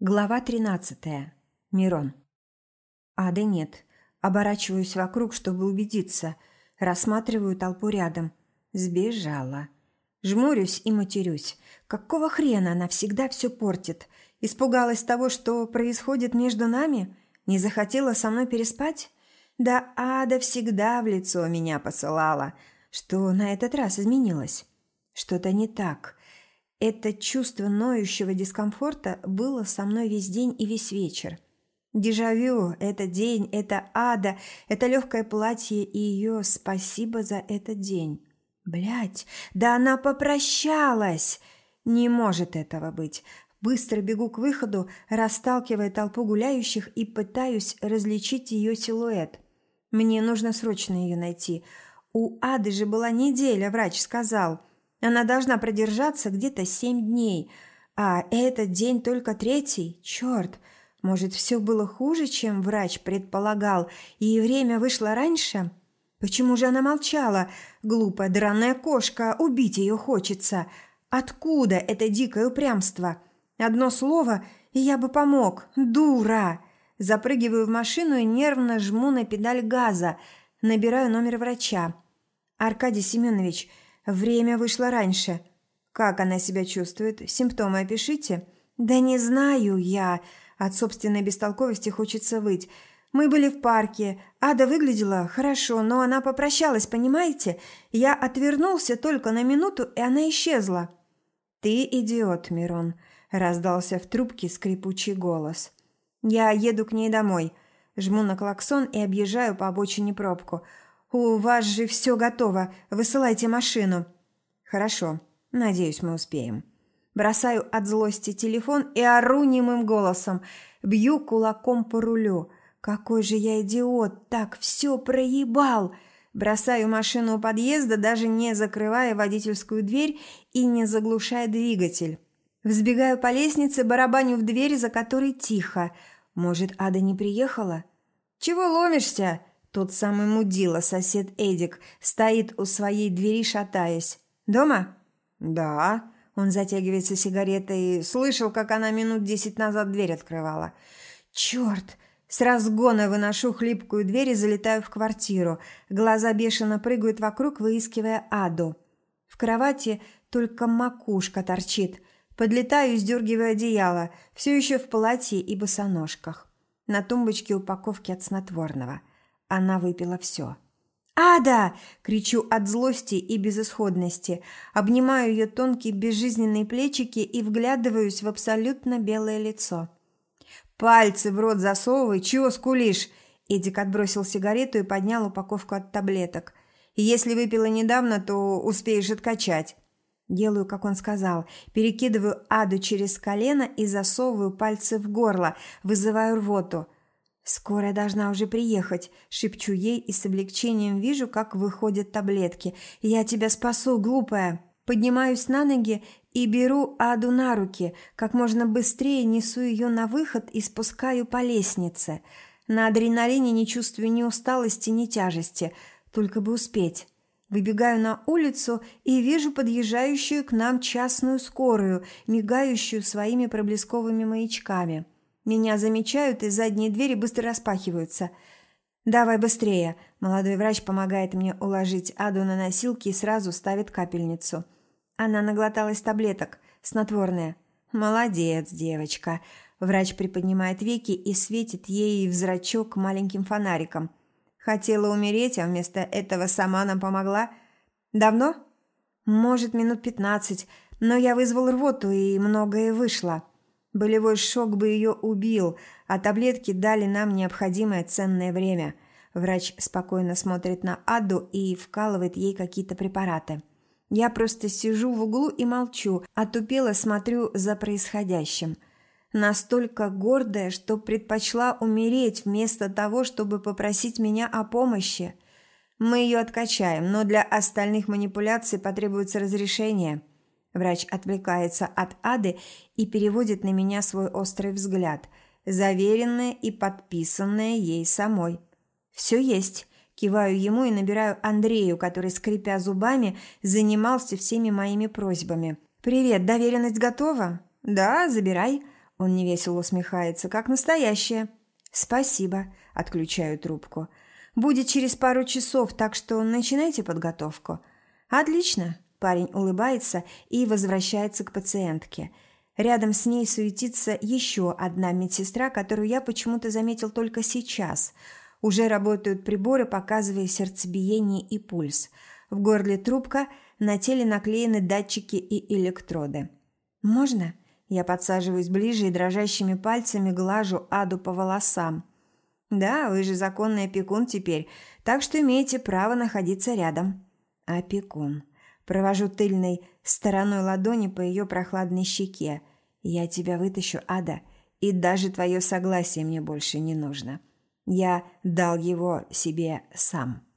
Глава 13. Мирон. Ады нет. Оборачиваюсь вокруг, чтобы убедиться. Рассматриваю толпу рядом. Сбежала. Жмурюсь и матерюсь. Какого хрена она всегда все портит? Испугалась того, что происходит между нами? Не захотела со мной переспать? Да Ада всегда в лицо меня посылала. Что на этот раз изменилось? Что-то не так. Это чувство ноющего дискомфорта было со мной весь день и весь вечер. Дежавю, это день, это ада, это легкое платье и ее спасибо за этот день. Блять, да она попрощалась! Не может этого быть. Быстро бегу к выходу, расталкивая толпу гуляющих и пытаюсь различить ее силуэт. Мне нужно срочно ее найти. У Ады же была неделя, врач сказал – она должна продержаться где-то семь дней, а этот день только третий. Черт, может, все было хуже, чем врач предполагал, и время вышло раньше? Почему же она молчала? Глупая драная кошка, убить ее хочется. Откуда это дикое упрямство? Одно слово, и я бы помог. Дура! Запрыгиваю в машину и нервно жму на педаль газа. Набираю номер врача. «Аркадий Семенович, Время вышло раньше. Как она себя чувствует? Симптомы опишите. Да не знаю я. От собственной бестолковости хочется выть. Мы были в парке. Ада выглядела хорошо, но она попрощалась, понимаете? Я отвернулся только на минуту, и она исчезла. Ты идиот, Мирон, раздался в трубке скрипучий голос. Я еду к ней домой. Жму на клаксон и объезжаю по обочине пробку. «У вас же все готово. Высылайте машину». «Хорошо. Надеюсь, мы успеем». Бросаю от злости телефон и ору немым голосом. Бью кулаком по рулю. «Какой же я идиот! Так все проебал!» Бросаю машину у подъезда, даже не закрывая водительскую дверь и не заглушая двигатель. Взбегаю по лестнице, барабаню в дверь, за которой тихо. Может, Ада не приехала? «Чего ломишься?» Тот самый мудила, сосед Эдик, стоит у своей двери, шатаясь. «Дома?» «Да». Он затягивается сигаретой. Слышал, как она минут десять назад дверь открывала. «Черт!» С разгона выношу хлипкую дверь и залетаю в квартиру. Глаза бешено прыгают вокруг, выискивая Аду. В кровати только макушка торчит. Подлетаю, сдергивая одеяло, все еще в платье и босоножках. На тумбочке упаковки от снотворного. Она выпила все. «Ада!» – кричу от злости и безысходности. Обнимаю ее тонкие безжизненные плечики и вглядываюсь в абсолютно белое лицо. «Пальцы в рот засовывай, чего скулишь?» Эдик отбросил сигарету и поднял упаковку от таблеток. «Если выпила недавно, то успеешь откачать». Делаю, как он сказал. Перекидываю Аду через колено и засовываю пальцы в горло, вызываю рвоту – «Скорая должна уже приехать», – шепчу ей и с облегчением вижу, как выходят таблетки. «Я тебя спасу, глупая!» Поднимаюсь на ноги и беру Аду на руки, как можно быстрее несу ее на выход и спускаю по лестнице. На адреналине не чувствую ни усталости, ни тяжести, только бы успеть. Выбегаю на улицу и вижу подъезжающую к нам частную скорую, мигающую своими проблесковыми маячками. Меня замечают, и задние двери быстро распахиваются. «Давай быстрее!» Молодой врач помогает мне уложить Аду на носилки и сразу ставит капельницу. Она наглоталась таблеток, снотворная. «Молодец, девочка!» Врач приподнимает веки и светит ей в зрачок маленьким фонариком. Хотела умереть, а вместо этого сама нам помогла. Давно? Может, минут пятнадцать, но я вызвал рвоту, и многое вышло. Болевой шок бы ее убил, а таблетки дали нам необходимое ценное время. Врач спокойно смотрит на Аду и вкалывает ей какие-то препараты. Я просто сижу в углу и молчу, а тупело смотрю за происходящим. Настолько гордая, что предпочла умереть вместо того, чтобы попросить меня о помощи. Мы ее откачаем, но для остальных манипуляций потребуется разрешение – Врач отвлекается от Ады и переводит на меня свой острый взгляд, заверенное и подписанное ей самой. «Все есть». Киваю ему и набираю Андрею, который, скрипя зубами, занимался всеми моими просьбами. «Привет, доверенность готова?» «Да, забирай». Он невесело усмехается, как настоящая. «Спасибо», – отключаю трубку. «Будет через пару часов, так что начинайте подготовку». «Отлично», – парень улыбается и возвращается к пациентке. Рядом с ней суетится еще одна медсестра, которую я почему-то заметил только сейчас. Уже работают приборы, показывая сердцебиение и пульс. В горле трубка, на теле наклеены датчики и электроды. «Можно?» Я подсаживаюсь ближе и дрожащими пальцами глажу Аду по волосам. «Да, вы же законный опекун теперь, так что имеете право находиться рядом». «Опекун». Провожу тыльной стороной ладони по ее прохладной щеке. «Я тебя вытащу, Ада, и даже твое согласие мне больше не нужно. Я дал его себе сам».